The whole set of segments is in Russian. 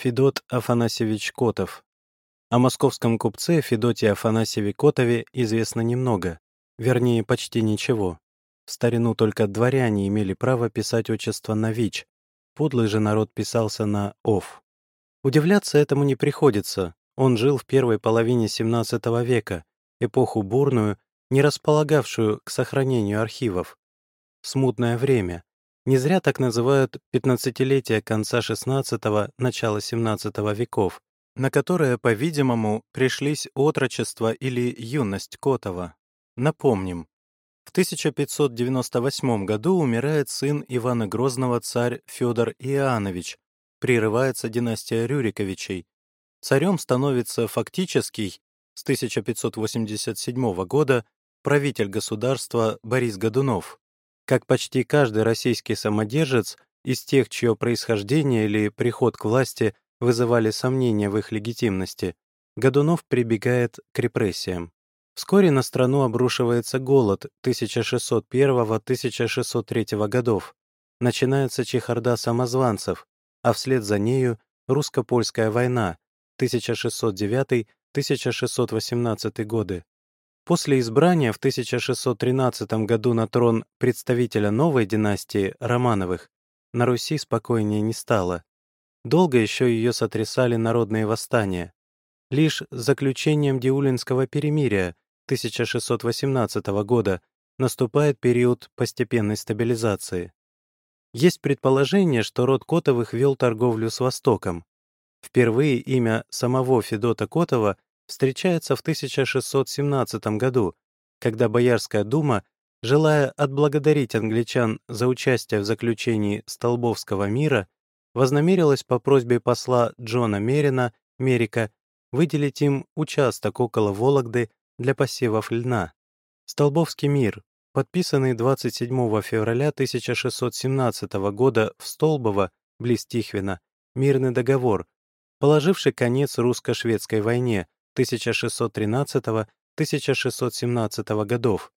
Федот Афанасьевич Котов. О московском купце Федоте Афанасьеве Котове известно немного, вернее, почти ничего. В старину только дворяне имели право писать отчество на ВИЧ, подлый же народ писался на ОВ. Удивляться этому не приходится, он жил в первой половине XVII века, эпоху бурную, не располагавшую к сохранению архивов. Смутное время. Не зря так называют пятнадцатилетие конца XVI – начала XVII веков, на которое, по-видимому, пришлись отрочество или юность Котова. Напомним, в 1598 году умирает сын Ивана Грозного царь Федор Иоаннович, прерывается династия Рюриковичей. Царем становится фактический с 1587 года правитель государства Борис Годунов. Как почти каждый российский самодержец из тех, чье происхождение или приход к власти вызывали сомнения в их легитимности, Годунов прибегает к репрессиям. Вскоре на страну обрушивается голод 1601-1603 годов. Начинается чехарда самозванцев, а вслед за нею русско-польская война 1609-1618 годы. После избрания в 1613 году на трон представителя новой династии Романовых на Руси спокойнее не стало. Долго еще ее сотрясали народные восстания. Лишь заключением Диулинского перемирия 1618 года наступает период постепенной стабилизации. Есть предположение, что род Котовых вел торговлю с Востоком. Впервые имя самого Федота Котова встречается в 1617 году, когда Боярская дума, желая отблагодарить англичан за участие в заключении Столбовского мира, вознамерилась по просьбе посла Джона Мерина, Мерика, выделить им участок около Вологды для посевов льна. Столбовский мир, подписанный 27 февраля 1617 года в Столбово, близ Тихвина, мирный договор, положивший конец русско-шведской войне 1613-1617 годов.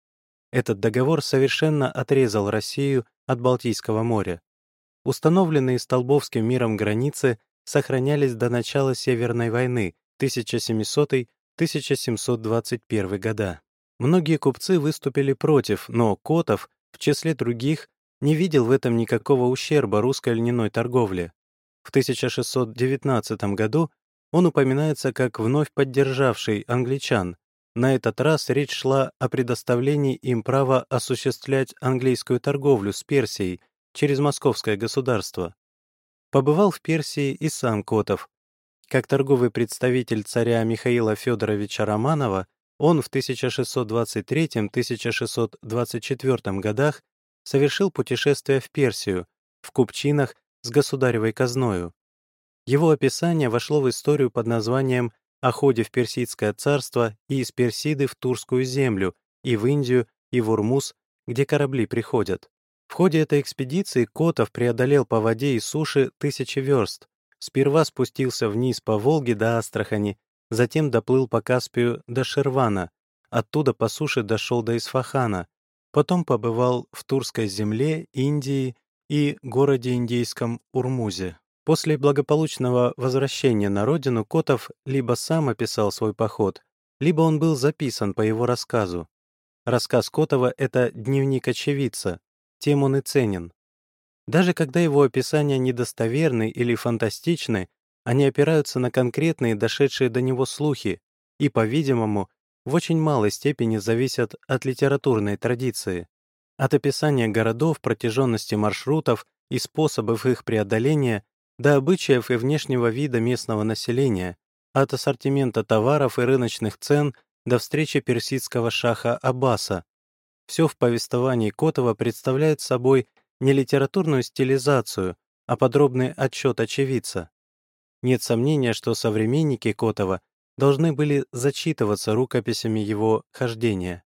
Этот договор совершенно отрезал Россию от Балтийского моря. Установленные Столбовским миром границы сохранялись до начала Северной войны 1700 1721 года. Многие купцы выступили против, но Котов, в числе других, не видел в этом никакого ущерба русской льняной торговле. В 1619 году он упоминается как вновь поддержавший англичан. На этот раз речь шла о предоставлении им права осуществлять английскую торговлю с Персией через московское государство. Побывал в Персии и сам Котов, как торговый представитель царя Михаила Федоровича Романова, он в 1623-1624 годах совершил путешествие в Персию, в купчинах с государевой казною. Его описание вошло в историю под названием «О ходе в Персидское царство и из Персиды в Турскую землю, и в Индию, и в Урмуз, где корабли приходят». В ходе этой экспедиции Котов преодолел по воде и суше тысячи верст, Сперва спустился вниз по Волге до Астрахани, затем доплыл по Каспию до Шервана, оттуда по суше дошел до Исфахана, потом побывал в Турской земле, Индии и городе индийском Урмузе. После благополучного возвращения на родину Котов либо сам описал свой поход, либо он был записан по его рассказу. Рассказ Котова — это дневник очевидца, тем он и ценен. Даже когда его описания недостоверны или фантастичны, они опираются на конкретные дошедшие до него слухи и, по-видимому, в очень малой степени зависят от литературной традиции. От описания городов, протяженности маршрутов и способов их преодоления до обычаев и внешнего вида местного населения, от ассортимента товаров и рыночных цен до встречи персидского шаха Аббаса. Все в повествовании Котова представляет собой не литературную стилизацию, а подробный отчет очевидца. Нет сомнения, что современники Котова должны были зачитываться рукописями его хождения.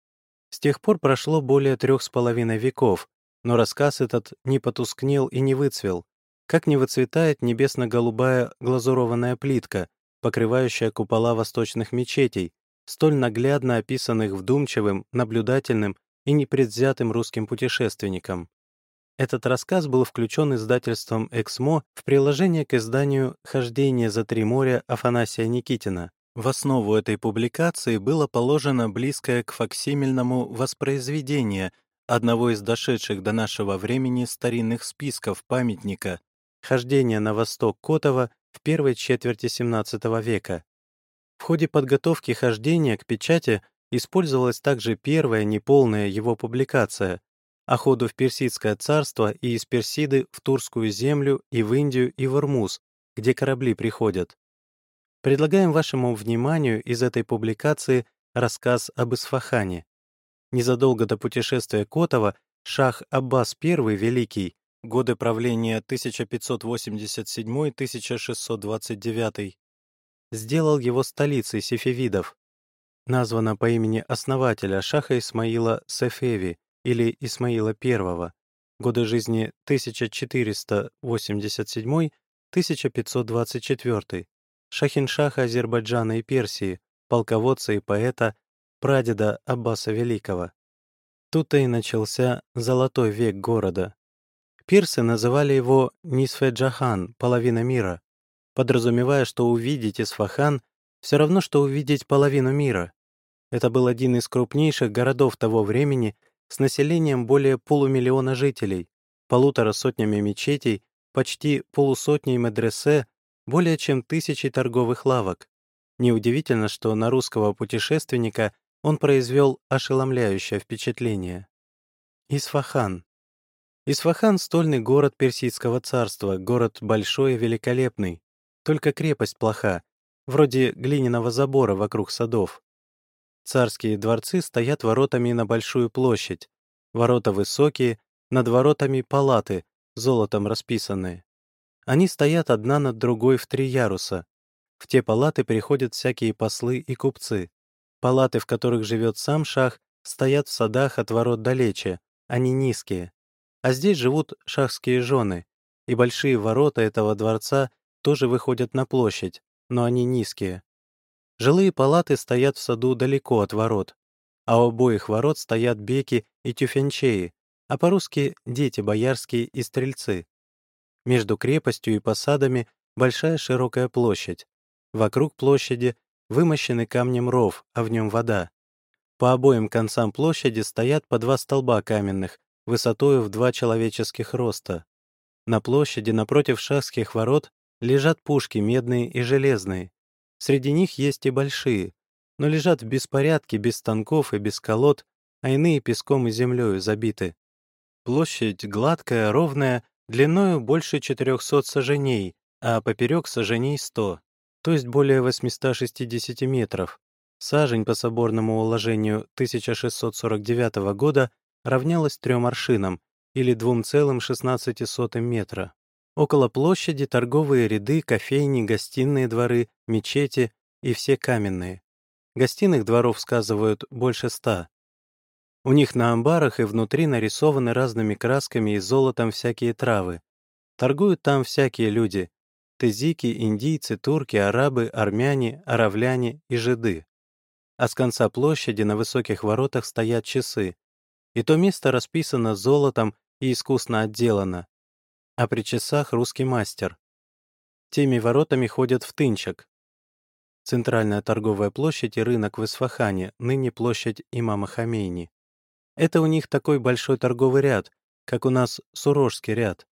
С тех пор прошло более трех с половиной веков, но рассказ этот не потускнел и не выцвел, как не выцветает небесно-голубая глазурованная плитка, покрывающая купола восточных мечетей, столь наглядно описанных вдумчивым, наблюдательным и непредвзятым русским путешественником. Этот рассказ был включен издательством «Эксмо» в приложение к изданию «Хождение за три моря» Афанасия Никитина. В основу этой публикации было положено близкое к факсимильному воспроизведение одного из дошедших до нашего времени старинных списков памятника «Хождение на восток Котова» в первой четверти XVII века. В ходе подготовки хождения к печати использовалась также первая неполная его публикация о ходу в Персидское царство и из Персиды в Турскую землю и в Индию и в Ирмуз, где корабли приходят. Предлагаем вашему вниманию из этой публикации рассказ об Исфахане. Незадолго до путешествия Котова шах Аббас I Великий, годы правления 1587-1629, сделал его столицей сефевидов, названа по имени основателя шаха Исмаила Сефеви или Исмаила I, годы жизни 1487-1524, шахиншаха Азербайджана и Персии, полководца и поэта, прадеда Аббаса Великого. Тут-то и начался золотой век города. Пирсы называли его Нисфеджахан, половина мира, подразумевая, что увидеть Исфахан все равно, что увидеть половину мира. Это был один из крупнейших городов того времени с населением более полумиллиона жителей, полутора сотнями мечетей, почти полусотней медресе более чем тысячи торговых лавок. Неудивительно, что на русского путешественника он произвел ошеломляющее впечатление. Исфахан. Исфахан — стольный город Персидского царства, город большой и великолепный. Только крепость плоха, вроде глиняного забора вокруг садов. Царские дворцы стоят воротами на большую площадь. Ворота высокие, над воротами палаты, золотом расписанные. Они стоят одна над другой в три яруса. В те палаты приходят всякие послы и купцы. Палаты, в которых живет сам шах, стоят в садах от ворот далече, они низкие. А здесь живут шахские жены, и большие ворота этого дворца тоже выходят на площадь, но они низкие. Жилые палаты стоят в саду далеко от ворот, а у обоих ворот стоят беки и тюфенчеи, а по-русски — дети боярские и стрельцы. Между крепостью и посадами большая широкая площадь. Вокруг площади вымощенный камнем ров, а в нем вода. По обоим концам площади стоят по два столба каменных, высотою в два человеческих роста. На площади напротив шахских ворот лежат пушки медные и железные. Среди них есть и большие, но лежат в беспорядке, без станков и без колод, а иные песком и землею забиты. Площадь гладкая, ровная, длиною больше 400 саженей, а поперек саженей 100, то есть более 860 метров. Сажень по соборному уложению 1649 года равнялась трем аршинам, или 2,16 метра. Около площади торговые ряды, кофейни, гостиные дворы, мечети и все каменные. Гостиных дворов, сказывают, больше ста. У них на амбарах и внутри нарисованы разными красками и золотом всякие травы. Торгуют там всякие люди — тезики, индийцы, турки, арабы, армяне, аравляне и жиды. А с конца площади на высоких воротах стоят часы. И то место расписано золотом и искусно отделано. А при часах русский мастер. Теми воротами ходят в Тынчак. Центральная торговая площадь и рынок в Исфахане, ныне площадь имама Хамейни. Это у них такой большой торговый ряд, как у нас Сурожский ряд.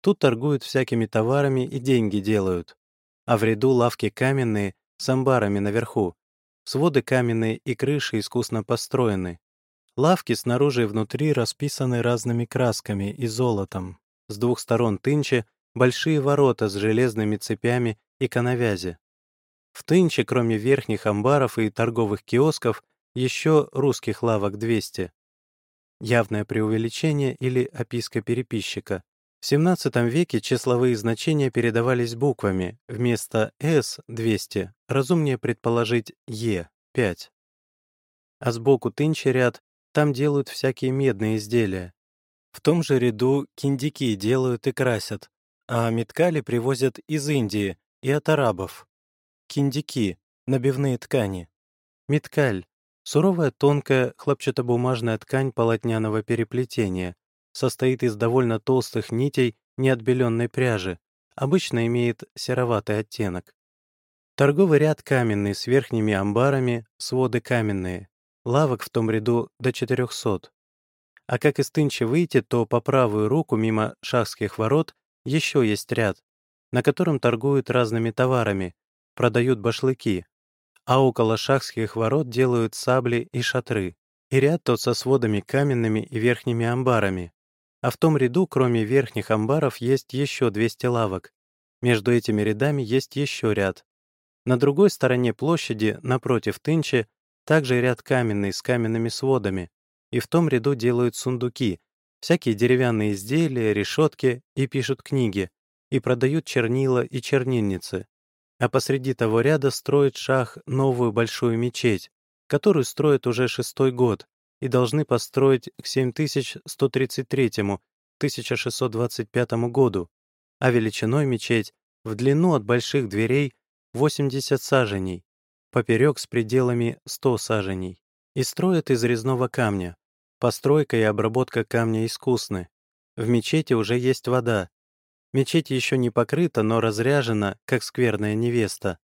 Тут торгуют всякими товарами и деньги делают. А в ряду лавки каменные, с амбарами наверху. Своды каменные и крыши искусно построены. Лавки снаружи и внутри расписаны разными красками и золотом. С двух сторон тынче большие ворота с железными цепями и коновязи. В тынче, кроме верхних амбаров и торговых киосков, еще русских лавок 200 явное преувеличение или описка переписчика. В XVII веке числовые значения передавались буквами, вместо «С» — 200, разумнее предположить «Е» — 5. А сбоку тынчи ряд, там делают всякие медные изделия. В том же ряду киндики делают и красят, а меткали привозят из Индии и от арабов. Киндики — набивные ткани. Меткаль Суровая тонкая хлопчатобумажная ткань полотняного переплетения, состоит из довольно толстых нитей неотбеленной пряжи, обычно имеет сероватый оттенок. Торговый ряд каменный с верхними амбарами, своды каменные. Лавок в том ряду до 400. А как из Тынчи выйти, то по правую руку мимо шахских ворот еще есть ряд, на котором торгуют разными товарами, продают башлыки, а около шахских ворот делают сабли и шатры, и ряд тот со сводами каменными и верхними амбарами. А в том ряду, кроме верхних амбаров, есть еще 200 лавок. Между этими рядами есть еще ряд. На другой стороне площади, напротив Тынчи, также ряд каменный с каменными сводами, и в том ряду делают сундуки, всякие деревянные изделия, решетки и пишут книги, и продают чернила и чернильницы. А посреди того ряда строит шах новую большую мечеть, которую строят уже шестой год и должны построить к 7133-1625 году, а величиной мечеть в длину от больших дверей 80 саженей, поперек с пределами 100 саженей, и строят из резного камня, Постройка и обработка камня искусны. В мечети уже есть вода. Мечеть еще не покрыта, но разряжена, как скверная невеста.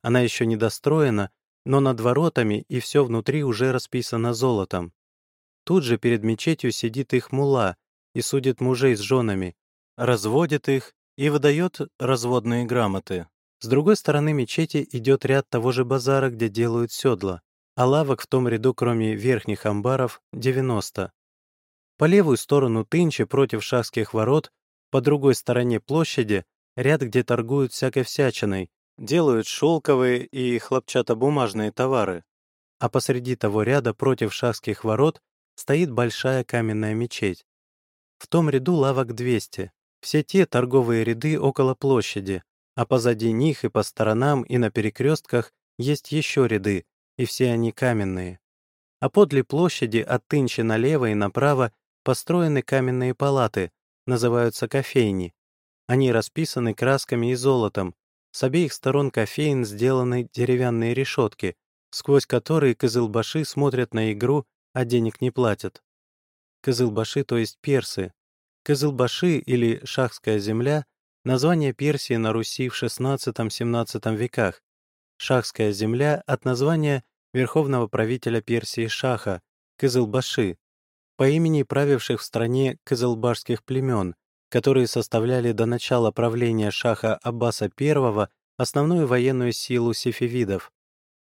Она еще не достроена, но над воротами и все внутри уже расписано золотом. Тут же перед мечетью сидит их мула и судит мужей с женами, разводит их и выдает разводные грамоты. С другой стороны мечети идет ряд того же базара, где делают седла а лавок в том ряду, кроме верхних амбаров, 90. По левую сторону Тынчи против шахских ворот, по другой стороне площади, ряд, где торгуют всякой всячиной, делают шелковые и хлопчатобумажные товары. А посреди того ряда против шахских ворот стоит большая каменная мечеть. В том ряду лавок 200. Все те торговые ряды около площади, а позади них и по сторонам и на перекрестках есть еще ряды, и все они каменные. А подле площади от Тынчи налево и направо построены каменные палаты, называются кофейни. Они расписаны красками и золотом. С обеих сторон кофеин сделаны деревянные решетки, сквозь которые кызылбаши смотрят на игру, а денег не платят. Кызылбаши, то есть персы. Кызылбаши или Шахская земля — название Персии на Руси в XVI-XVII веках. Шахская земля от названия верховного правителя Персии Шаха, Кызылбаши, по имени правивших в стране кызылбашских племен, которые составляли до начала правления Шаха Аббаса I основную военную силу сефевидов.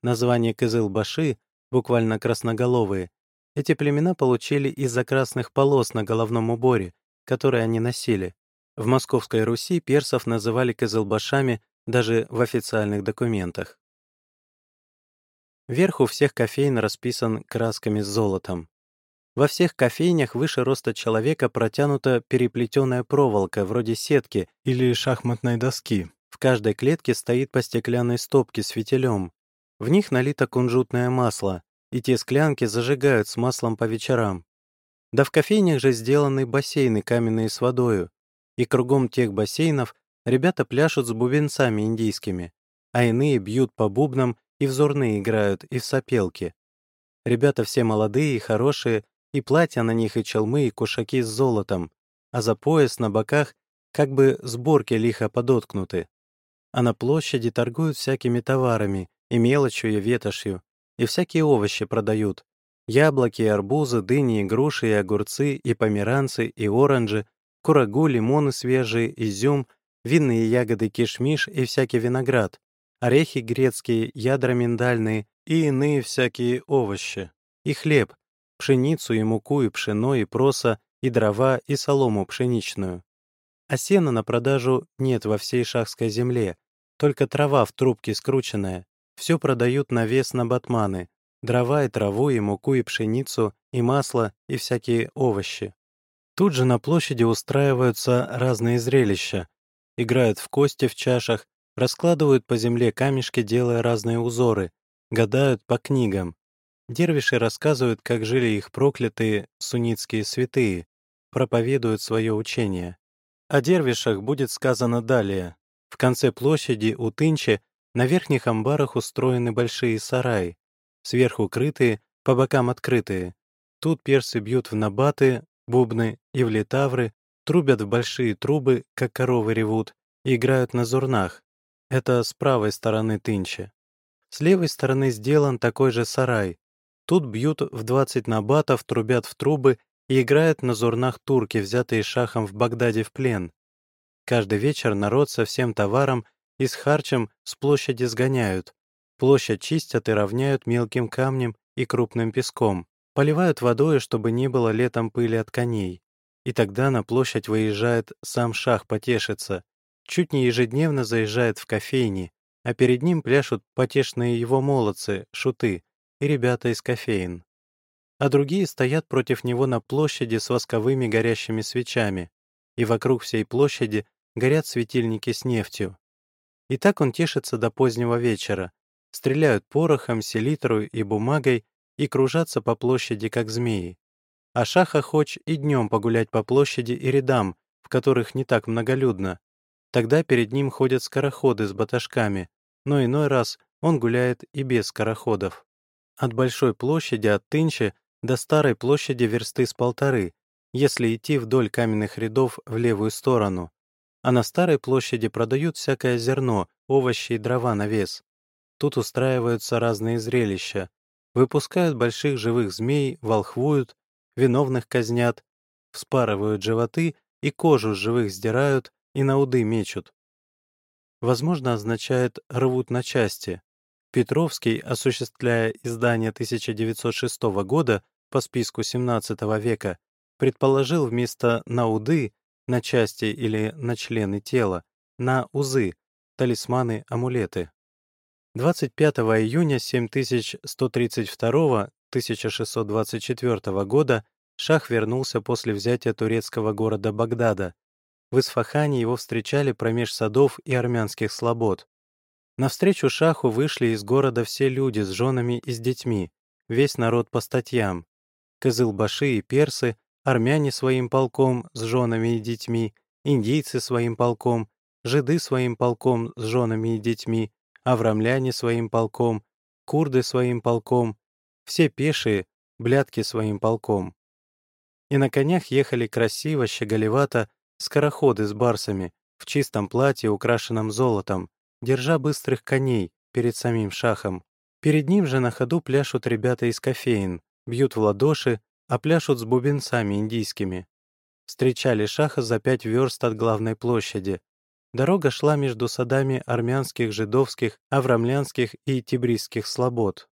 Название Кызылбаши, буквально красноголовые, эти племена получили из-за красных полос на головном уборе, которые они носили. В Московской Руси персов называли кызылбашами даже в официальных документах. Верх у всех кофейн расписан красками с золотом. Во всех кофейнях выше роста человека протянута переплетенная проволока, вроде сетки или шахматной доски. В каждой клетке стоит по стеклянной стопке с фитилем. В них налито кунжутное масло, и те склянки зажигают с маслом по вечерам. Да в кофейнях же сделаны бассейны каменные с водою, и кругом тех бассейнов ребята пляшут с бубенцами индийскими, а иные бьют по бубнам и взорные играют, и в сопелки. Ребята все молодые и хорошие, и платья на них, и челмы, и кушаки с золотом, а за пояс на боках как бы сборки лихо подоткнуты. А на площади торгуют всякими товарами, и мелочью, и ветошью, и всякие овощи продают. Яблоки, арбузы, дыни, и груши, и огурцы, и померанцы, и оранжи, курагу, лимоны свежие, изюм, винные ягоды кишмиш и всякий виноград, орехи грецкие, ядра миндальные и иные всякие овощи, и хлеб, пшеницу и муку и пшено и проса, и дрова и солому пшеничную. А сена на продажу нет во всей шахской земле, только трава в трубке скрученная. Все продают на вес на батманы, дрова и траву, и муку, и пшеницу, и масло, и всякие овощи. Тут же на площади устраиваются разные зрелища. Играют в кости в чашах, Раскладывают по земле камешки, делая разные узоры, гадают по книгам. Дервиши рассказывают, как жили их проклятые суннитские святые, проповедуют свое учение. О дервишах будет сказано далее. В конце площади у Тынчи на верхних амбарах устроены большие сараи, сверху крытые, по бокам открытые. Тут персы бьют в набаты, бубны и влетавры трубят в большие трубы, как коровы ревут, и играют на зурнах. Это с правой стороны тынчи. С левой стороны сделан такой же сарай. Тут бьют в 20 набатов, трубят в трубы и играют на зурнах турки, взятые шахом в Багдаде в плен. Каждый вечер народ со всем товаром и с харчем с площади сгоняют. Площадь чистят и равняют мелким камнем и крупным песком. Поливают водой, чтобы не было летом пыли от коней. И тогда на площадь выезжает сам шах потешиться. Чуть не ежедневно заезжает в кофейни, а перед ним пляшут потешные его молодцы, шуты и ребята из кофеин. А другие стоят против него на площади с восковыми горящими свечами, и вокруг всей площади горят светильники с нефтью. И так он тешится до позднего вечера, стреляют порохом, селитрой и бумагой и кружатся по площади, как змеи. А Шаха хоч и днем погулять по площади и рядам, в которых не так многолюдно. Тогда перед ним ходят скороходы с баташками, но иной раз он гуляет и без скороходов. От большой площади от Тынчи до старой площади версты с полторы, если идти вдоль каменных рядов в левую сторону. А на старой площади продают всякое зерно, овощи и дрова на вес. Тут устраиваются разные зрелища. Выпускают больших живых змей, волхвуют, виновных казнят, вспарывают животы и кожу с живых сдирают и на уды мечут. Возможно, означает «рвут на части». Петровский, осуществляя издание 1906 года по списку XVII века, предположил вместо «на уды» на части или на члены тела, на узы, талисманы, амулеты. 25 июня 7132-1624 года Шах вернулся после взятия турецкого города Багдада. В Исфахане его встречали промеж садов и армянских слобод. Навстречу Шаху вышли из города все люди с женами и с детьми, весь народ по статьям. Кызылбаши и персы, армяне своим полком с женами и детьми, индийцы своим полком, жиды своим полком с женами и детьми, аврамляне своим полком, курды своим полком, все пешие, блядки своим полком. И на конях ехали красиво, щеголевато, скороходы с барсами, в чистом платье, украшенном золотом, держа быстрых коней перед самим шахом. Перед ним же на ходу пляшут ребята из кофеин, бьют в ладоши, а пляшут с бубенцами индийскими. Встречали шаха за пять верст от главной площади, Дорога шла между садами армянских, жидовских, аврамлянских и тибризских слобод,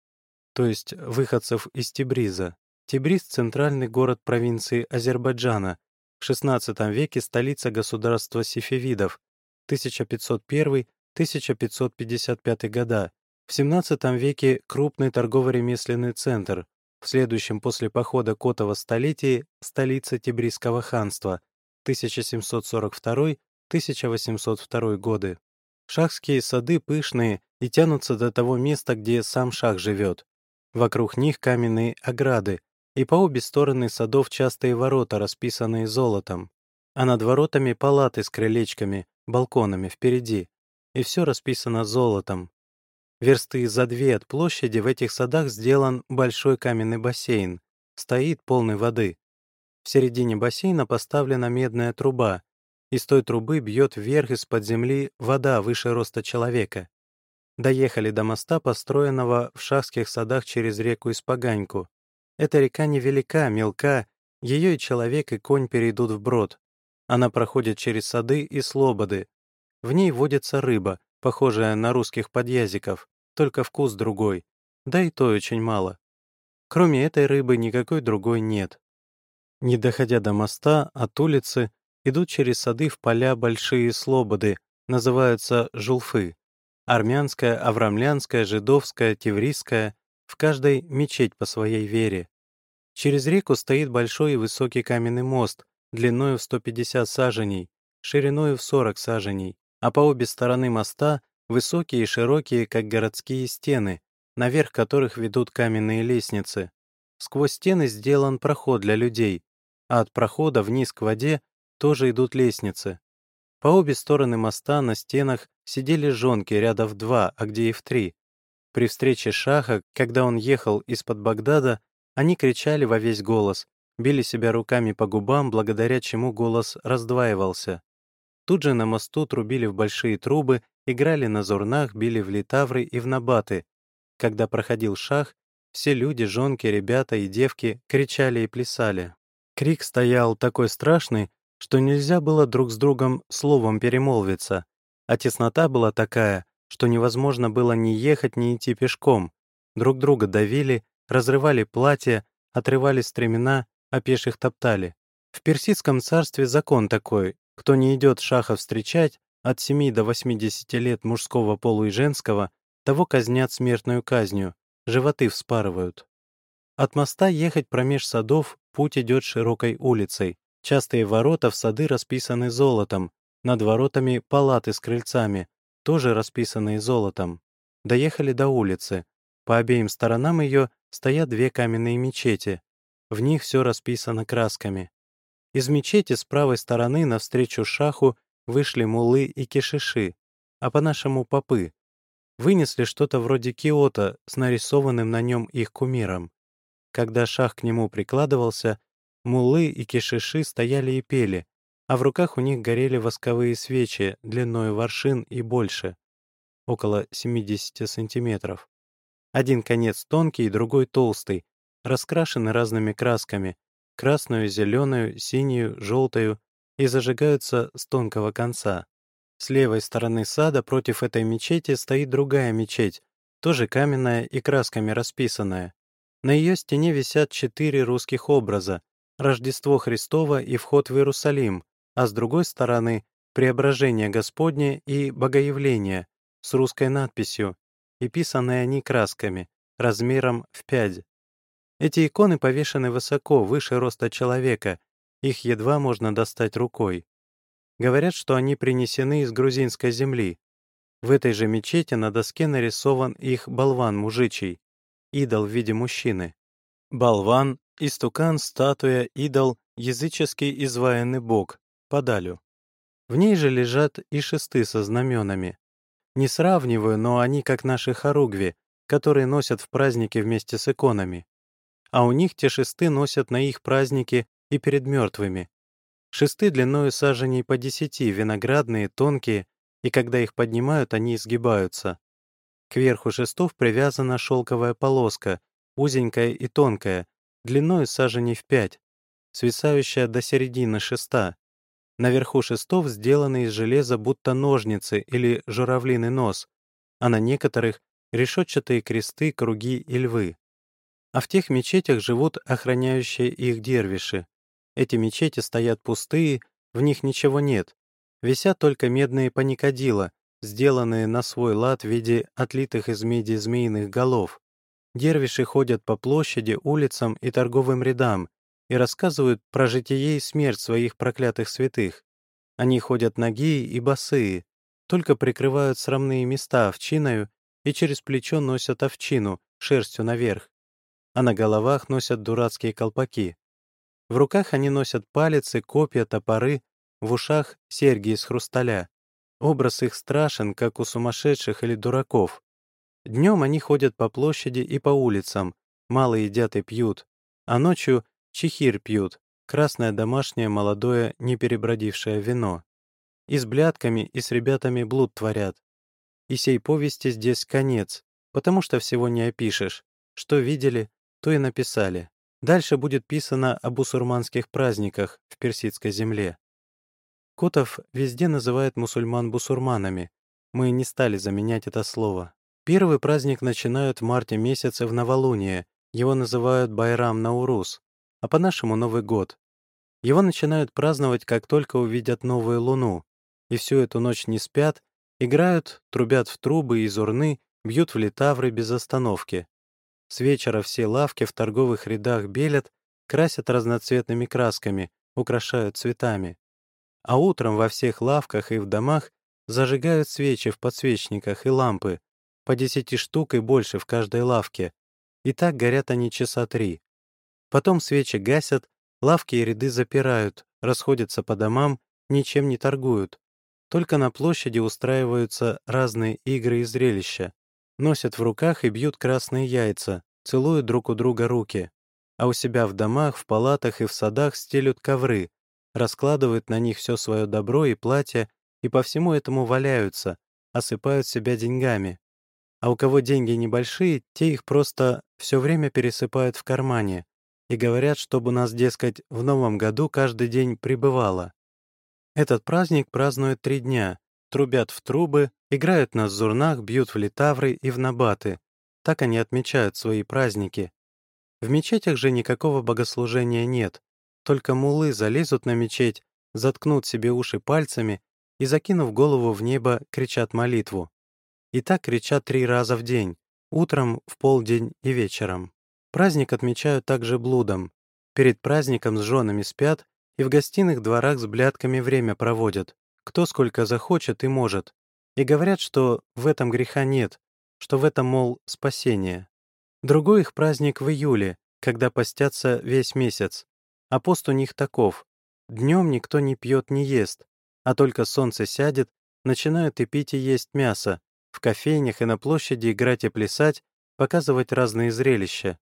то есть выходцев из Тибриза. Тибриз — центральный город провинции Азербайджана, в XVI веке столица государства сифивидов, 1501-1555 года, в XVII веке крупный торгово-ремесленный центр, в следующем после похода Котова столетии столица Тибризского ханства, 1742 1802 годы. Шахские сады пышные и тянутся до того места, где сам шах живет. Вокруг них каменные ограды, и по обе стороны садов частые ворота, расписанные золотом. А над воротами палаты с крылечками, балконами впереди. И все расписано золотом. Версты за две от площади в этих садах сделан большой каменный бассейн. Стоит полный воды. В середине бассейна поставлена медная труба, из той трубы бьет вверх из-под земли вода выше роста человека. Доехали до моста, построенного в шахских садах через реку Испаганьку. Эта река невелика, мелка, ее и человек, и конь перейдут вброд. Она проходит через сады и слободы. В ней водится рыба, похожая на русских подъязиков, только вкус другой, да и то очень мало. Кроме этой рыбы никакой другой нет. Не доходя до моста, от улицы, идут через сады в поля большие слободы, называются жулфы. Армянская, аврамлянская, жидовская, теврийская, в каждой мечеть по своей вере. Через реку стоит большой и высокий каменный мост, длиною в 150 саженей, шириной в 40 саженей, а по обе стороны моста высокие и широкие, как городские стены, наверх которых ведут каменные лестницы. Сквозь стены сделан проход для людей, а от прохода вниз к воде тоже идут лестницы. По обе стороны моста на стенах сидели жонки рядов два, а где и в три. При встрече Шаха, когда он ехал из-под Багдада, они кричали во весь голос били себя руками по губам, благодаря чему голос раздваивался. Тут же на мосту трубили в большие трубы, играли на зурнах, били в литавры и в набаты. Когда проходил шах, все люди, жонки, ребята и девки кричали и плясали. Крик стоял такой страшный, что нельзя было друг с другом словом перемолвиться, а теснота была такая, что невозможно было ни ехать, ни идти пешком. Друг друга давили, разрывали платья, отрывали стремена, а пеших топтали. В персидском царстве закон такой, кто не идет шаха встречать, от 7 до 80 лет мужского полу и женского, того казнят смертную казнью, животы вспарывают. От моста ехать промеж садов путь идет широкой улицей. Частые ворота в сады расписаны золотом, над воротами палаты с крыльцами, тоже расписанные золотом. Доехали до улицы. По обеим сторонам ее стоят две каменные мечети. В них все расписано красками. Из мечети с правой стороны навстречу шаху вышли мулы и кишиши, а по-нашему попы. Вынесли что-то вроде киота с нарисованным на нем их кумиром. Когда шах к нему прикладывался, мулы и кишиши стояли и пели, а в руках у них горели восковые свечи длиной воршин и больше, около 70 сантиметров. Один конец тонкий, другой толстый, раскрашены разными красками, красную, зеленую, синюю, желтую, и зажигаются с тонкого конца. С левой стороны сада против этой мечети стоит другая мечеть, тоже каменная и красками расписанная. На ее стене висят четыре русских образа — Рождество Христово и вход в Иерусалим, а с другой стороны — Преображение Господне и Богоявление с русской надписью, и писаны они красками, размером в пять. Эти иконы повешены высоко, выше роста человека, их едва можно достать рукой. Говорят, что они принесены из грузинской земли. В этой же мечети на доске нарисован их болван мужичий, идол в виде мужчины. Болван, истукан, статуя, идол, языческий изваянный бог, подалю. В ней же лежат и шесты со знаменами. Не сравниваю, но они как наши хоругви, которые носят в праздники вместе с иконами а у них те шесты носят на их праздники и перед мертвыми. Шесты длиною саженей по десяти, виноградные, тонкие, и когда их поднимают, они изгибаются. К верху шестов привязана шелковая полоска, узенькая и тонкая, длиной саженей в пять, свисающая до середины шеста. Наверху шестов сделаны из железа будто ножницы или журавлиный нос, а на некоторых — решетчатые кресты, круги и львы. А в тех мечетях живут охраняющие их дервиши. Эти мечети стоят пустые, в них ничего нет. Висят только медные паникадила, сделанные на свой лад в виде отлитых из меди змеиных голов. Дервиши ходят по площади, улицам и торговым рядам и рассказывают про житие и смерть своих проклятых святых. Они ходят ноги и босые, только прикрывают срамные места овчиною и через плечо носят овчину, шерстью наверх а на головах носят дурацкие колпаки. В руках они носят палицы, копья, топоры, в ушах — серьги из хрусталя. Образ их страшен, как у сумасшедших или дураков. Днем они ходят по площади и по улицам, мало едят и пьют, а ночью чехир пьют, красное домашнее молодое неперебродившее вино. И с блядками, и с ребятами блуд творят. И сей повести здесь конец, потому что всего не опишешь. Что видели, то и написали. Дальше будет писано о бусурманских праздниках в персидской земле. Котов везде называет мусульман бусурманами. Мы не стали заменять это слово. Первый праздник начинают в марте месяце в новолуние. Его называют Байрам Наурус, а по-нашему Новый год. Его начинают праздновать, как только увидят новую луну. И всю эту ночь не спят, играют, трубят в трубы и зурны, бьют в литавры без остановки. С вечера все лавки в торговых рядах белят, красят разноцветными красками, украшают цветами. А утром во всех лавках и в домах зажигают свечи в подсвечниках и лампы, по десяти штук и больше в каждой лавке. И так горят они часа три. Потом свечи гасят, лавки и ряды запирают, расходятся по домам, ничем не торгуют. Только на площади устраиваются разные игры и зрелища носят в руках и бьют красные яйца, целуют друг у друга руки. а у себя в домах, в палатах и в садах стелют ковры, раскладывают на них все свое добро и платье и по всему этому валяются, осыпают себя деньгами. А у кого деньги небольшие, те их просто все время пересыпают в кармане и говорят, чтобы у нас, дескать, в новом году каждый день прибывало. Этот праздник празднуют три дня, трубят в трубы, играют на зурнах, бьют в литавры и в набаты. Так они отмечают свои праздники. В мечетях же никакого богослужения нет, только мулы залезут на мечеть, заткнут себе уши пальцами и, закинув голову в небо, кричат молитву. И так кричат три раза в день, утром, в полдень и вечером. Праздник отмечают также блудом. Перед праздником с женами спят и в гостиных дворах с блядками время проводят, кто сколько захочет и может. И говорят, что в этом греха нет, что в этом, мол, спасение. Другой их праздник в июле, когда постятся весь месяц. А пост у них таков. Днем никто не пьет, не ест, а только солнце сядет, начинают и пить и есть мясо, в кофейнях и на площади играть и плясать, показывать разные зрелища.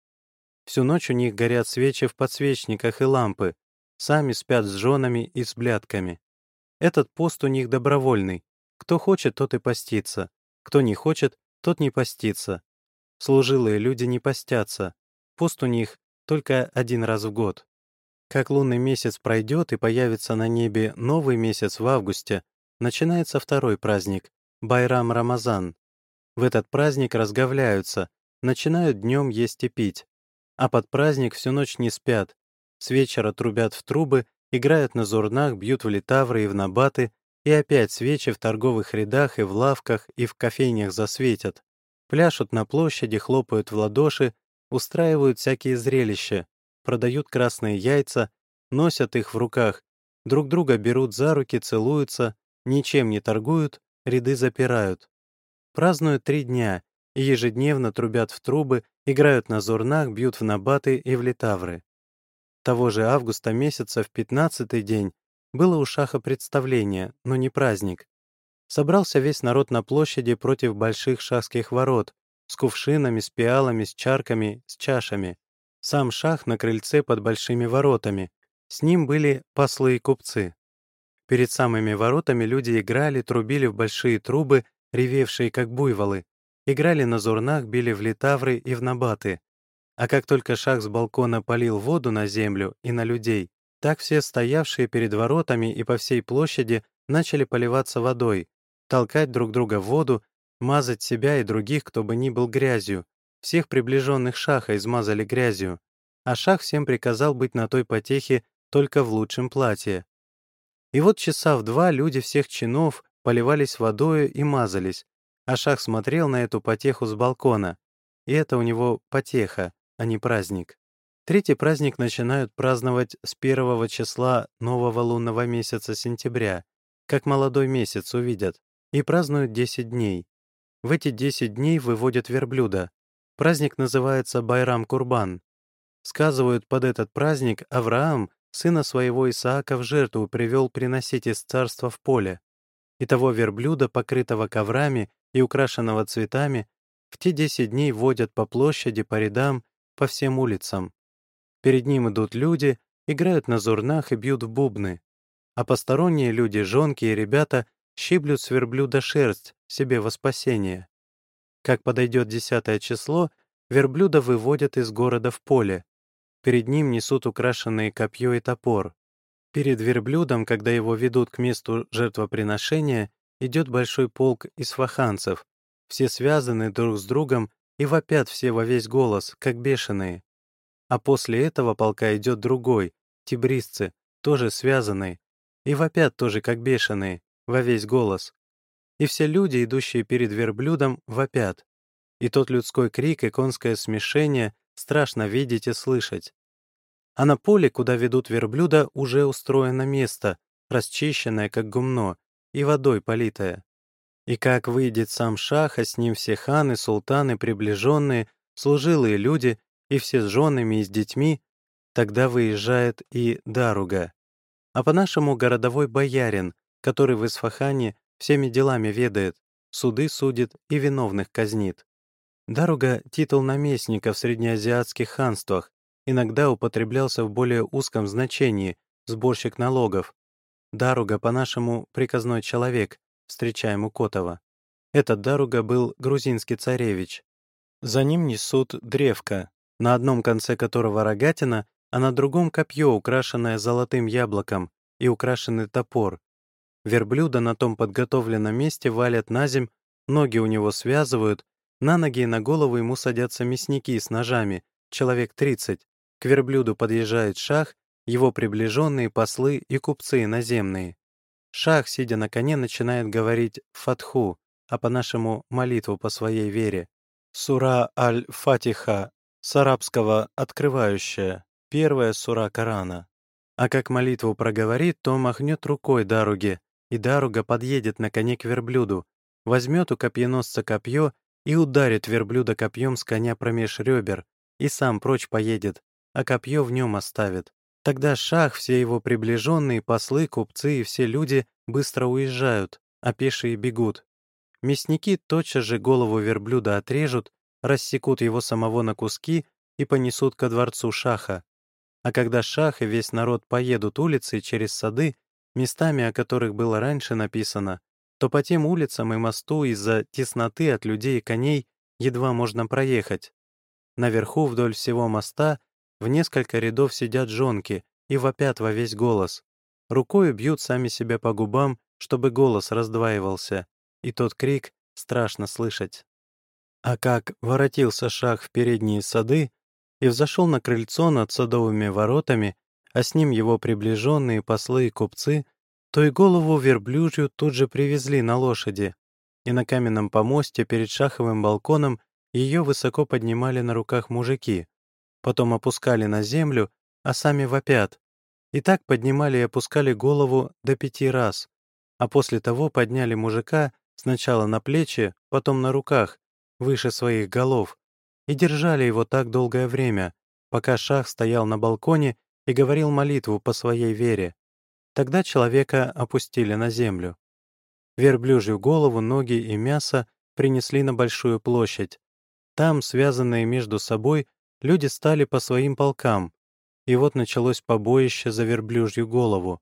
Всю ночь у них горят свечи в подсвечниках и лампы, сами спят с женами и с блядками. Этот пост у них добровольный. Кто хочет, тот и постится. Кто не хочет, тот не постится. Служилые люди не постятся. Пост у них только один раз в год. Как лунный месяц пройдет и появится на небе новый месяц в августе, начинается второй праздник — Байрам Рамазан. В этот праздник разговляются, начинают днем есть и пить а под праздник всю ночь не спят. С вечера трубят в трубы, играют на зурнах, бьют в литавры и в набаты, и опять свечи в торговых рядах и в лавках и в кофейнях засветят. Пляшут на площади, хлопают в ладоши, устраивают всякие зрелища, продают красные яйца, носят их в руках, друг друга берут за руки, целуются, ничем не торгуют, ряды запирают. Празднуют три дня и ежедневно трубят в трубы играют на зурнах, бьют в набаты и в литавры. Того же августа месяца в пятнадцатый день было у Шаха представление, но не праздник. Собрался весь народ на площади против больших шахских ворот, с кувшинами, с пиалами, с чарками, с чашами. Сам Шах на крыльце под большими воротами. С ним были послы и купцы. Перед самыми воротами люди играли, трубили в большие трубы, ревевшие как буйволы, Играли на зурнах, били в литавры и в набаты. А как только шах с балкона полил воду на землю и на людей, так все стоявшие перед воротами и по всей площади начали поливаться водой, толкать друг друга в воду, мазать себя и других, кто бы ни был грязью. Всех приближенных шаха измазали грязью, а шах всем приказал быть на той потехе только в лучшем платье. И вот часа в два люди всех чинов поливались водою и мазались, а Шах смотрел на эту потеху с балкона. И это у него потеха, а не праздник. Третий праздник начинают праздновать с первого числа нового лунного месяца сентября, как молодой месяц увидят, и празднуют 10 дней. В эти 10 дней выводят верблюда. Праздник называется Байрам-Курбан. Сказывают, под этот праздник Авраам сына своего Исаака в жертву привел приносить из царства в поле. И того верблюда, покрытого коврами и украшенного цветами, в те десять дней водят по площади, по рядам, по всем улицам. Перед ним идут люди, играют на зурнах и бьют в бубны, а посторонние люди, жонки и ребята щиплют с верблюда шерсть себе во спасение. Как подойдет десятое число, верблюда выводят из города в поле. Перед ним несут украшенные копье и топор. Перед верблюдом, когда его ведут к месту жертвоприношения, идет большой полк из фаханцев, все связаны друг с другом и вопят все во весь голос, как бешеные. А после этого полка идет другой, тибрисцы, тоже связанные, и вопят тоже как бешеные, во весь голос. И все люди, идущие перед верблюдом, вопят. И тот людской крик и конское смешение страшно видеть и слышать. А на поле, куда ведут верблюда, уже устроено место, расчищенное, как гумно, и водой политая. И как выйдет сам шах, а с ним все ханы, султаны, приближенные, служилые люди, и все с женами и с детьми, тогда выезжает и Даруга. А по-нашему городовой боярин, который в Исфахане всеми делами ведает, суды судит и виновных казнит. Даруга — титул наместника в среднеазиатских ханствах, иногда употреблялся в более узком значении «сборщик налогов». Даруга, по-нашему, приказной человек, встречаем у Котова. Этот Даруга был грузинский царевич. За ним несут древко, на одном конце которого рогатина, а на другом копье, украшенное золотым яблоком, и украшенный топор. Верблюда на том подготовленном месте валят на земь, ноги у него связывают, на ноги и на голову ему садятся мясники с ножами, человек 30. К верблюду подъезжает шах, его приближенные послы и купцы иноземные. Шах, сидя на коне, начинает говорить «фатху», а по-нашему молитву по своей вере. Сура Аль-Фатиха, с арабского «открывающая», первая сура Корана. А как молитву проговорит, то махнет рукой Даруге, и Даруга подъедет на коне к верблюду, возьмет у копьеносца копье и ударит верблюда копьем с коня промеж ребер, и сам прочь поедет, а копье в нем оставит. Тогда шах, все его приближенные, послы, купцы и все люди быстро уезжают, а пешие бегут. Мясники тотчас же голову верблюда отрежут, рассекут его самого на куски и понесут ко дворцу шаха. А когда шах и весь народ поедут улицей через сады, местами о которых было раньше написано, то по тем улицам и мосту из-за тесноты от людей и коней едва можно проехать. Наверху вдоль всего моста в несколько рядов сидят жонки и вопят во весь голос. Рукой бьют сами себя по губам, чтобы голос раздваивался и тот крик страшно слышать. А как воротился шах в передние сады и взошел на крыльцо над садовыми воротами, а с ним его приближенные послы и купцы, то и голову верблюжью тут же привезли на лошади, и на каменном помосте перед шаховым балконом ее высоко поднимали на руках мужики, потом опускали на землю, а сами вопят. И так поднимали и опускали голову до пяти раз, а после того подняли мужика Сначала на плечи, потом на руках, выше своих голов, и держали его так долгое время, пока шах стоял на балконе и говорил молитву по своей вере. Тогда человека опустили на землю. Верблюжью голову, ноги и мясо принесли на большую площадь. Там, связанные между собой, люди стали по своим полкам. И вот началось побоище за верблюжью голову.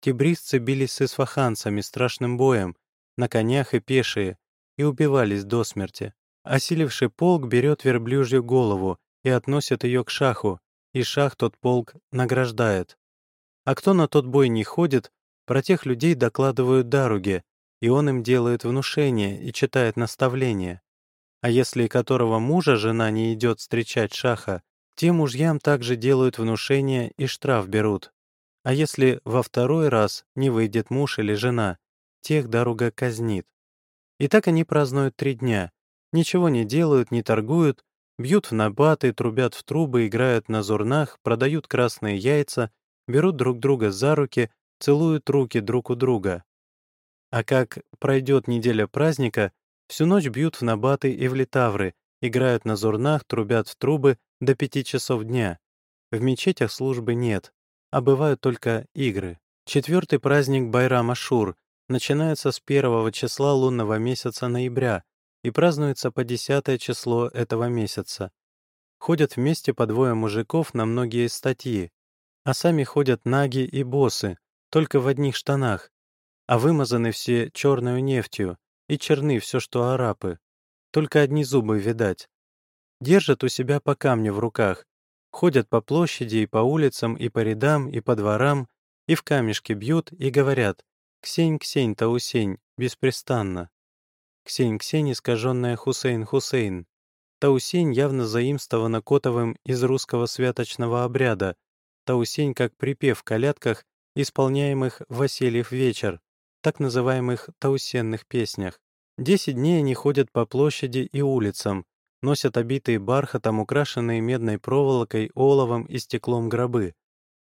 Тибрисцы бились с исфаханцами страшным боем, на конях и пешие, и убивались до смерти. Осиливший полк берет верблюжью голову и относит ее к шаху, и шах тот полк награждает. А кто на тот бой не ходит, про тех людей докладывают Даруге, и он им делает внушение и читает наставления. А если которого мужа жена не идет встречать шаха, тем мужьям также делают внушение и штраф берут. А если во второй раз не выйдет муж или жена, тех дорога казнит. И так они празднуют три дня. Ничего не делают, не торгуют, бьют в набаты, трубят в трубы, играют на зурнах, продают красные яйца, берут друг друга за руки, целуют руки друг у друга. А как пройдет неделя праздника, всю ночь бьют в набаты и в литавры, играют на зурнах, трубят в трубы до пяти часов дня. В мечетях службы нет, а бывают только игры. Четвертый праздник Байрам-Ашур, начинается с первого числа лунного месяца ноября и празднуется по десятое число этого месяца. Ходят вместе по двое мужиков на многие статьи, а сами ходят наги и босы, только в одних штанах, а вымазаны все черной нефтью и черны все, что арапы. Только одни зубы видать. Держат у себя по камню в руках, ходят по площади и по улицам, и по рядам, и по дворам, и в камешки бьют и говорят Ксень-Ксень, Таусень, беспрестанно. Ксень-Ксень, искаженная Хусейн-Хусейн. Таусень явно заимствована Котовым из русского святочного обряда. Таусень как припев в колядках, исполняемых Васильев вечер, так называемых таусенных песнях. Десять дней они ходят по площади и улицам, носят обитые бархатом, украшенные медной проволокой, оловом и стеклом гробы.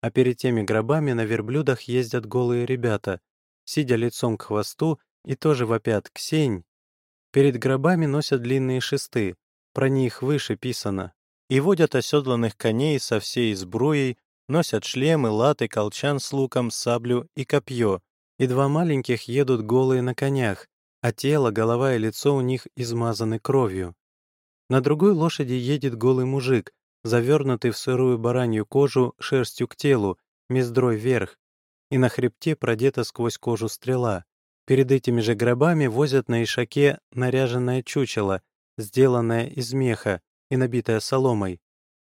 А перед теми гробами на верблюдах ездят голые ребята, сидя лицом к хвосту, и тоже вопят «Ксень!». Перед гробами носят длинные шесты, про них выше писано, и водят оседланных коней со всей сбруей, носят шлемы, латы, колчан с луком, саблю и копье, и два маленьких едут голые на конях, а тело, голова и лицо у них измазаны кровью. На другой лошади едет голый мужик, завернуты в сырую баранью кожу шерстью к телу, мездрой вверх, и на хребте продета сквозь кожу стрела. Перед этими же гробами возят на ишаке наряженное чучело, сделанное из меха и набитое соломой.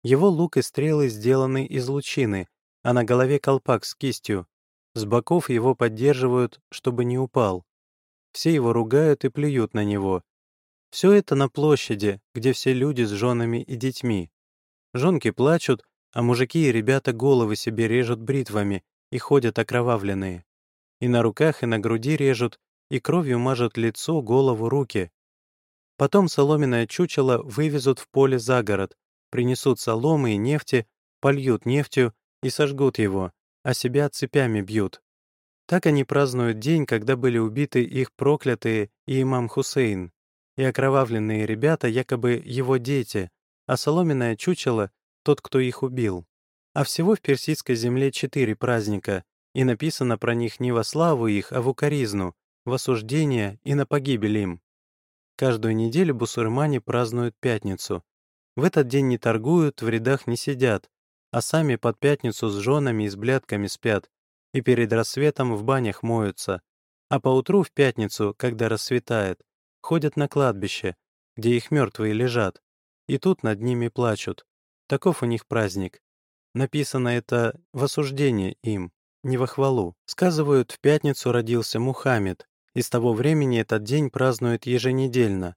Его лук и стрелы сделаны из лучины, а на голове колпак с кистью. С боков его поддерживают, чтобы не упал. Все его ругают и плюют на него. Все это на площади, где все люди с женами и детьми. Жонки плачут, а мужики и ребята головы себе режут бритвами и ходят окровавленные. И на руках, и на груди режут, и кровью мажут лицо, голову, руки. Потом соломенное чучело вывезут в поле за город, принесут соломы и нефти, польют нефтью и сожгут его, а себя цепями бьют. Так они празднуют день, когда были убиты их проклятые и имам Хусейн, и окровавленные ребята якобы его дети, а соломенное чучело — тот, кто их убил. А всего в персидской земле четыре праздника, и написано про них не во славу их, а в укоризну, в осуждение и на погибель им. Каждую неделю бусурмане празднуют пятницу. В этот день не торгуют, в рядах не сидят, а сами под пятницу с женами и с блядками спят, и перед рассветом в банях моются, а поутру в пятницу, когда рассветает, ходят на кладбище, где их мертвые лежат, и тут над ними плачут. Таков у них праздник. Написано это в осуждение им, не во хвалу. Сказывают, в пятницу родился Мухаммед, и с того времени этот день празднуют еженедельно.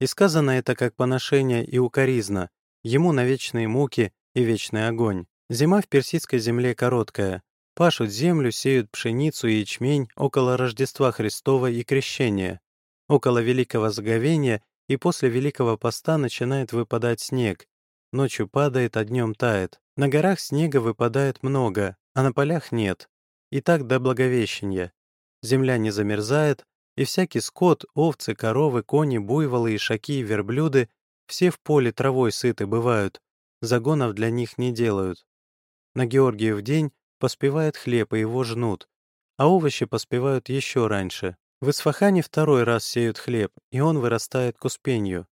И сказано это как поношение и укоризна, ему на вечные муки и вечный огонь. Зима в персидской земле короткая. Пашут землю, сеют пшеницу и ячмень около Рождества Христова и Крещения. Около Великого Заговения и после Великого Поста начинает выпадать снег. Ночью падает, а днем тает. На горах снега выпадает много, а на полях нет. И так до Благовещения. Земля не замерзает, и всякий скот, овцы, коровы, кони, буйволы, ишаки и верблюды все в поле травой сыты бывают, загонов для них не делают. На Георгиев день поспевает хлеб, и его жнут, а овощи поспевают еще раньше. В Исфахане второй раз сеют хлеб, и он вырастает к успенью.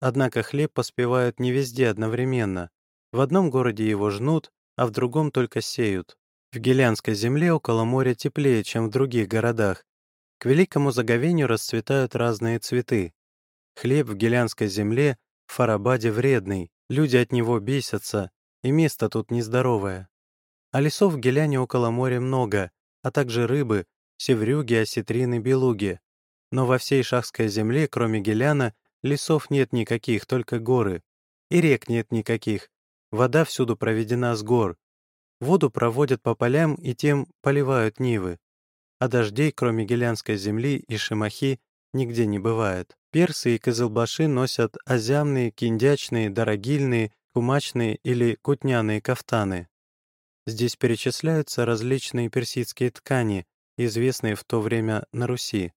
Однако хлеб поспевают не везде одновременно. В одном городе его жнут, а в другом только сеют. В Гелянской земле около моря теплее, чем в других городах. К великому заговению расцветают разные цветы. Хлеб в Гелянской земле в Фарабаде вредный, люди от него бесятся, и место тут нездоровое. А лесов в Геляне около моря много, а также рыбы, севрюги, осетрины, белуги. Но во всей шахской земле, кроме Геляна, лесов нет никаких, только горы. И рек нет никаких. Вода всюду проведена с гор. Воду проводят по полям и тем поливают нивы. А дождей, кроме Гелянской земли и Шимахи, нигде не бывает. Персы и козылбаши носят озямные, киндячные, дорогильные, кумачные или кутняные кафтаны. Здесь перечисляются различные персидские ткани, известные в то время на Руси.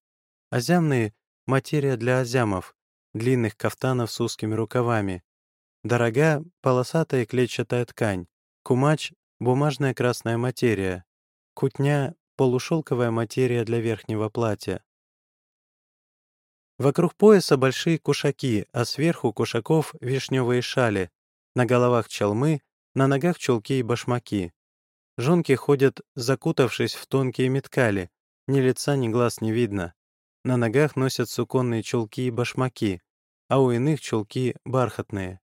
Озямные — материя для озямов, длинных кафтанов с узкими рукавами. Дорога — полосатая клетчатая ткань. Кумач — бумажная красная материя. Кутня — полушелковая материя для верхнего платья. Вокруг пояса большие кушаки, а сверху кушаков вишневые шали, на головах чалмы, на ногах чулки и башмаки. Жонки ходят, закутавшись в тонкие меткали, ни лица, ни глаз не видно. На ногах носят суконные чулки и башмаки, а у иных чулки бархатные.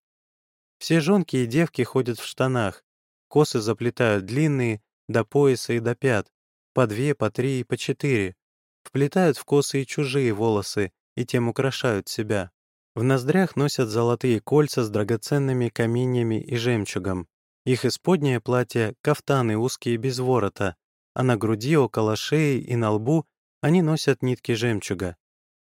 Все жонки и девки ходят в штанах, косы заплетают длинные, до пояса и до пят, по две, по три и по четыре. Вплетают в косы и чужие волосы, и тем украшают себя. В ноздрях носят золотые кольца с драгоценными каменьями и жемчугом. Их исподнее платье — кафтаны узкие без ворота, а на груди, около шеи и на лбу они носят нитки жемчуга.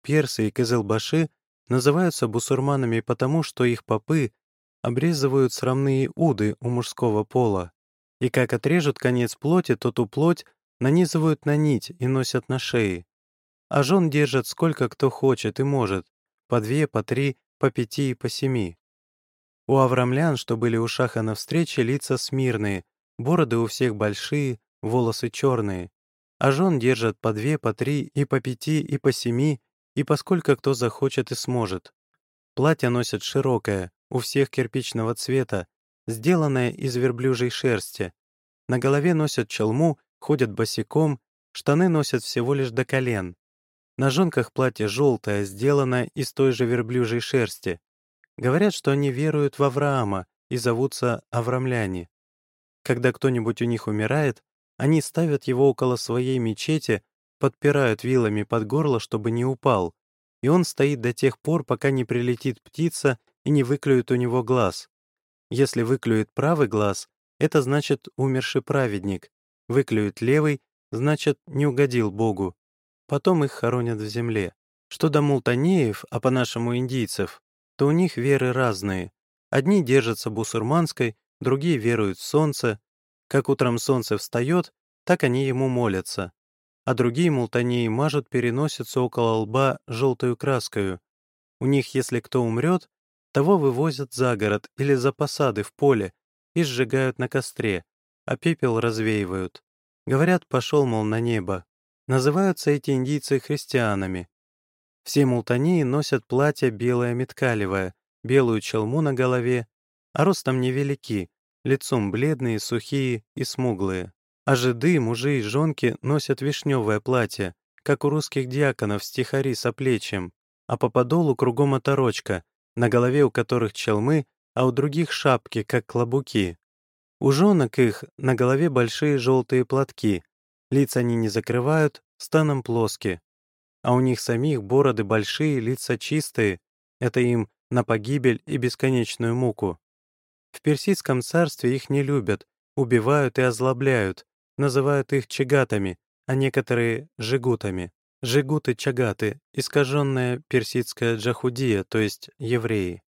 Персы и кызылбаши называются бусурманами потому, что их попы обрезывают срамные уды у мужского пола. И как отрежут конец плоти, то ту плоть нанизывают на нить и носят на шее а жен держат сколько кто хочет и может, по две, по три, по пяти и по семи. У аврамлян, что были у шаха на встрече, лица смирные, бороды у всех большие, волосы черные, а жен держат по две, по три, и по пяти, и по семи, и поскольку кто захочет и сможет. Платье носят широкое, у всех кирпичного цвета, сделанная из верблюжьей шерсти. На голове носят челму, ходят босиком, штаны носят всего лишь до колен. На жонках платье желтое, сделанное из той же верблюжьей шерсти. Говорят, что они веруют в Авраама и зовутся Аврамляне. Когда кто-нибудь у них умирает, они ставят его около своей мечети, подпирают вилами под горло, чтобы не упал, и он стоит до тех пор, пока не прилетит птица и не выклюет у него глаз. Если выклюет правый глаз, это значит умерший праведник, выклюет левый, значит не угодил Богу. Потом их хоронят в земле. Что до мултанеев, а по-нашему индийцев, то у них веры разные. Одни держатся бусурманской, другие веруют в солнце. Как утром солнце встает, так они ему молятся. А другие мултанеи мажут переносицу около лба желтую краскою. У них, если кто умрет, того вывозят за город или за посады в поле и сжигают на костре, а пепел развеивают. Говорят, пошел, мол, на небо. Называются эти индийцы христианами. Все мултании носят платье белое меткалевое, белую челму на голове, а ростом невелики, лицом бледные, сухие и смуглые. А жиды, мужи и жонки носят вишневое платье, как у русских диаконов стихари с оплечьем, а по подолу кругом оторочка, на голове у которых челмы, а у других шапки, как клобуки. У жонок их на голове большие желтые платки, лица они не закрывают, станом плоски. А у них самих бороды большие, лица чистые, это им на погибель и бесконечную муку. В Персидском царстве их не любят, убивают и озлобляют, называют их чагатами, а некоторые — жигутами. Жигуты-чагаты — искаженная персидская джахудия, то есть евреи.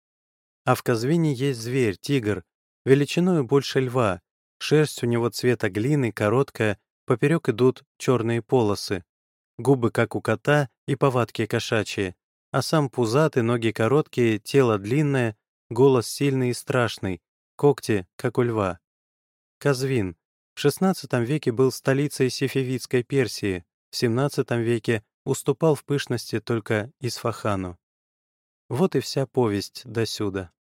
А в Казвине есть зверь, тигр, величиною больше льва, шерсть у него цвета глины, короткая, поперек идут черные полосы, губы, как у кота, и повадки кошачьи, а сам пузатый, ноги короткие, тело длинное, голос сильный и страшный, когти, как у льва. Казвин. В XVI веке был столицей Сефевидской Персии, в XVII веке уступал в пышности только Исфахану. Вот и вся повесть досюда.